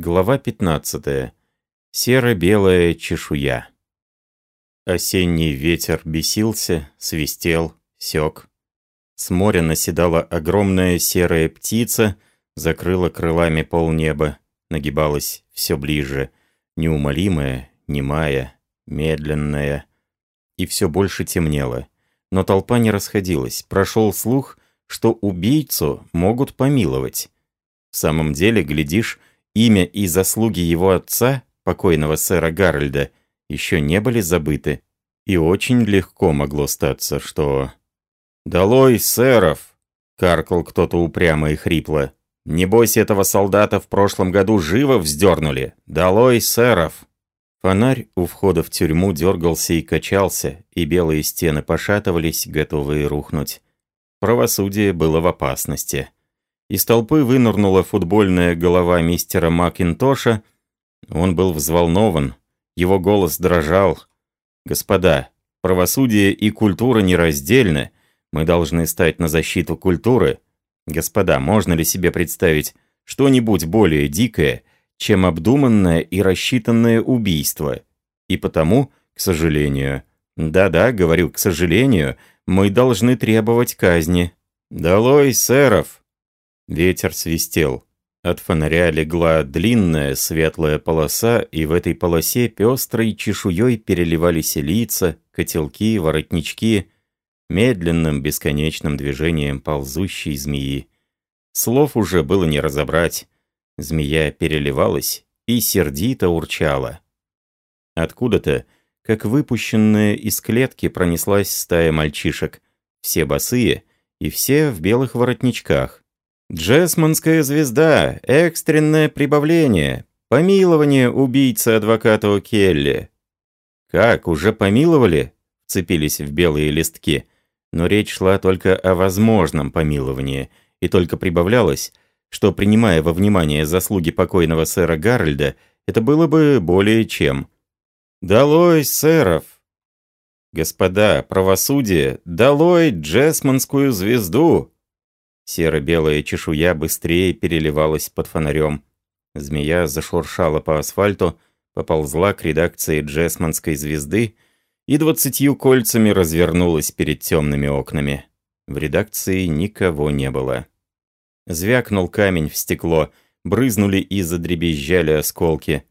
Глава 15. Серо-белая чешуя. Осенний ветер бесился, свистел, сёк. С моря наседала огромная серая птица, закрыла крылами полнеба, нагибалась все ближе, неумолимая, немая, медленная. И все больше темнело. Но толпа не расходилась. Прошел слух, что убийцу могут помиловать. В самом деле, глядишь, имя и заслуги его отца, покойного сэра Гарольда, еще не были забыты. И очень легко могло статься, что... «Долой, сэров!» — каркал кто-то упрямо и хрипло. «Небось, этого солдата в прошлом году живо вздернули! Долой, сэров!» Фонарь у входа в тюрьму дергался и качался, и белые стены пошатывались, готовые рухнуть. Правосудие было в опасности. Из толпы вынырнула футбольная голова мистера Макинтоша. Он был взволнован, его голос дрожал. «Господа, правосудие и культура нераздельны. Мы должны стать на защиту культуры. Господа, можно ли себе представить что-нибудь более дикое, чем обдуманное и рассчитанное убийство? И потому, к сожалению, да-да, говорю, к сожалению, мы должны требовать казни. «Долой, сэров!» Ветер свистел. От фонаря легла длинная светлая полоса, и в этой полосе пестрой чешуей переливались лица, котелки, воротнички, медленным бесконечным движением ползущей змеи. Слов уже было не разобрать. Змея переливалась и сердито урчала. Откуда-то, как выпущенная из клетки, пронеслась стая мальчишек, все босые и все в белых воротничках. Джесманская звезда, экстренное прибавление, помилование убийцы адвоката О'Келли. Как, уже помиловали? Цепились в белые листки. Но речь шла только о возможном помиловании, и только прибавлялось, что, принимая во внимание заслуги покойного сэра Гарольда, это было бы более чем. «Долой, сэров!» «Господа, правосудие, долой Джесманскую звезду!» Серо-белая чешуя быстрее переливалась под фонарем. Змея зашуршала по асфальту, поползла к редакции Джесманской звезды и двадцатью кольцами развернулась перед темными окнами. В редакции никого не было. Звякнул камень в стекло, брызнули и задребезжали осколки.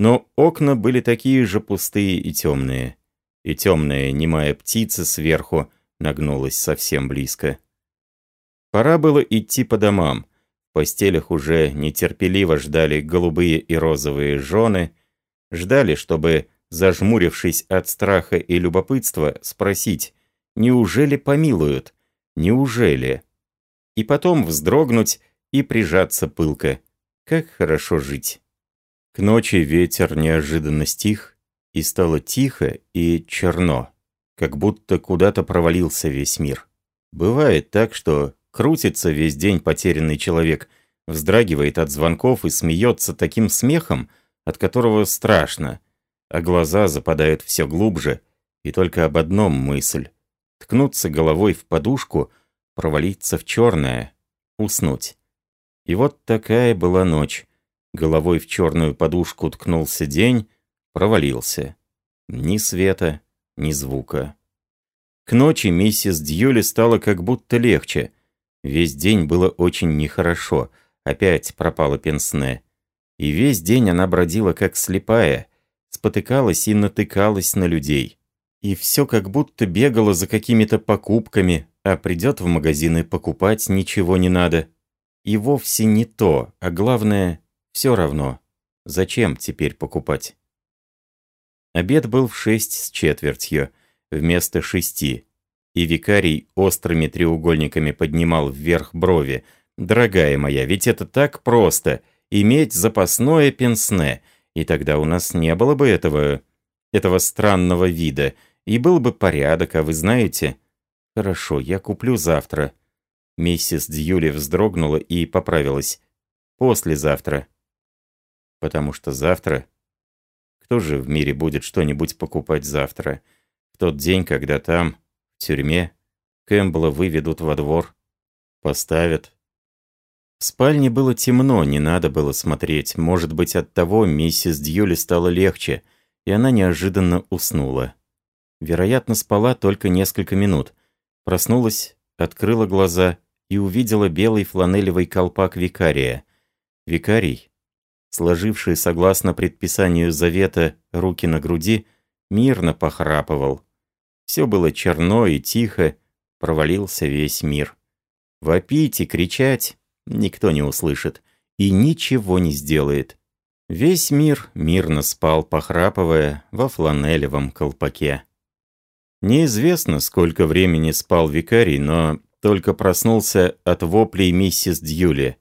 Но окна были такие же пустые и темные. И темная немая птица сверху нагнулась совсем близко. Пора было идти по домам. В постелях уже нетерпеливо ждали голубые и розовые жены, ждали, чтобы, зажмурившись от страха и любопытства, спросить, неужели помилуют, неужели? И потом вздрогнуть и прижаться пылко. Как хорошо жить. К ночи ветер неожиданно стих, и стало тихо и черно, как будто куда-то провалился весь мир. Бывает так, что Крутится весь день потерянный человек, вздрагивает от звонков и смеется таким смехом, от которого страшно, а глаза западают все глубже, и только об одном мысль — ткнуться головой в подушку, провалиться в черное, уснуть. И вот такая была ночь. Головой в черную подушку ткнулся день, провалился. Ни света, ни звука. К ночи миссис Дьюли стало как будто легче. Весь день было очень нехорошо. Опять пропала пенсне. И весь день она бродила как слепая, спотыкалась и натыкалась на людей. И все как будто бегала за какими-то покупками, а придет в магазины покупать ничего не надо. И вовсе не то, а главное, все равно. Зачем теперь покупать? Обед был в шесть с четвертью, вместо шести и викарий острыми треугольниками поднимал вверх брови. «Дорогая моя, ведь это так просто — иметь запасное пенсне, и тогда у нас не было бы этого... этого странного вида, и был бы порядок, а вы знаете...» «Хорошо, я куплю завтра». Миссис Дьюли вздрогнула и поправилась. «Послезавтра». «Потому что завтра...» Кто же в мире будет что-нибудь покупать завтра? В тот день, когда там тюрьме. Кэмпбелла выведут во двор. Поставят. В спальне было темно, не надо было смотреть. Может быть, от того миссис Дьюли стало легче, и она неожиданно уснула. Вероятно, спала только несколько минут. Проснулась, открыла глаза и увидела белый фланелевый колпак викария. Викарий, сложивший согласно предписанию завета руки на груди, мирно похрапывал. Все было черно и тихо, провалился весь мир. Вопить и кричать никто не услышит и ничего не сделает. Весь мир мирно спал, похрапывая во фланелевом колпаке. Неизвестно, сколько времени спал викарий, но только проснулся от воплей миссис Дьюли.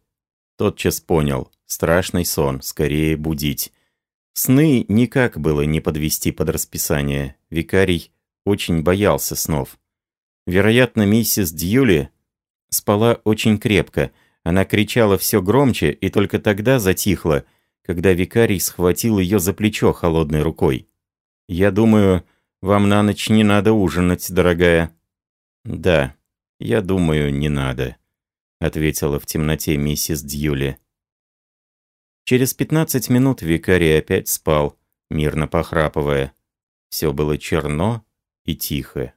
Тотчас понял, страшный сон, скорее будить. Сны никак было не подвести под расписание. Викарий очень боялся снов. Вероятно, миссис Дьюли спала очень крепко. Она кричала все громче и только тогда затихла, когда викарий схватил ее за плечо холодной рукой. «Я думаю, вам на ночь не надо ужинать, дорогая». «Да, я думаю, не надо», — ответила в темноте миссис Дьюли. Через пятнадцать минут викарий опять спал, мирно похрапывая. Все было черно и тихо.